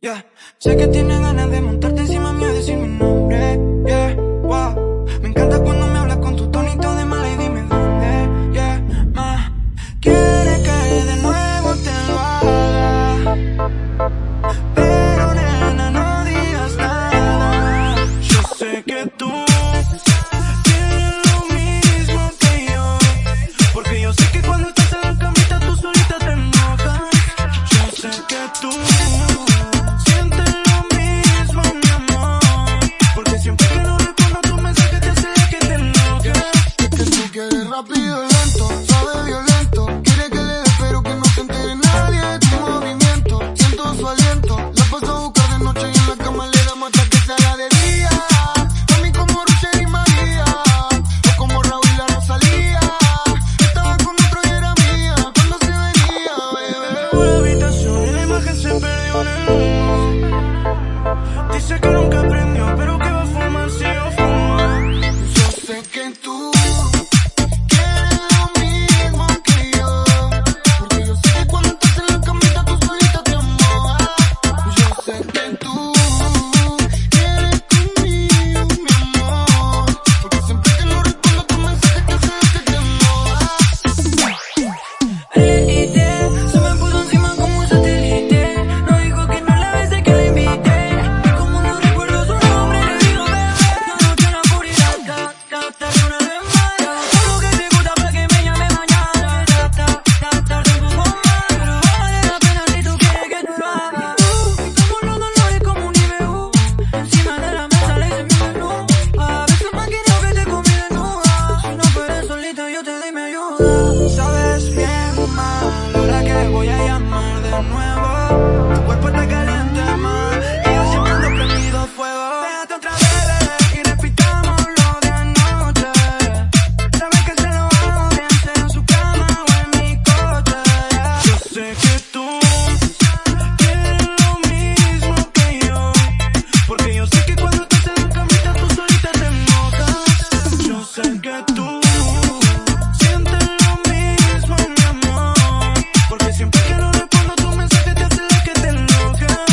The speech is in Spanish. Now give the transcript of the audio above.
Yeah. Sé que tienes ganas de montarte encima mío y decir mi nombre. Yeah. Wow. Me encanta cuando me hablas con tu tonito de mala y dime dónde. Yeah. Ma. Quieres caer de nuevo, te lo haga. sé que te hace lo que.